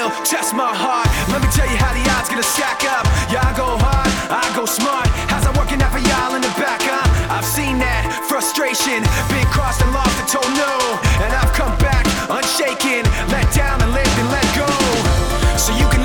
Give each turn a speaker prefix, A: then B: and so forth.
A: will, test my heart. Let me tell you how the odds gonna stack up. Y'all go hard, I go smart. How's I working out for y'all in the back, huh? I've seen that frustration, been crossed and lost and told no. And I've come back unshaken, let down and live and let go. So you can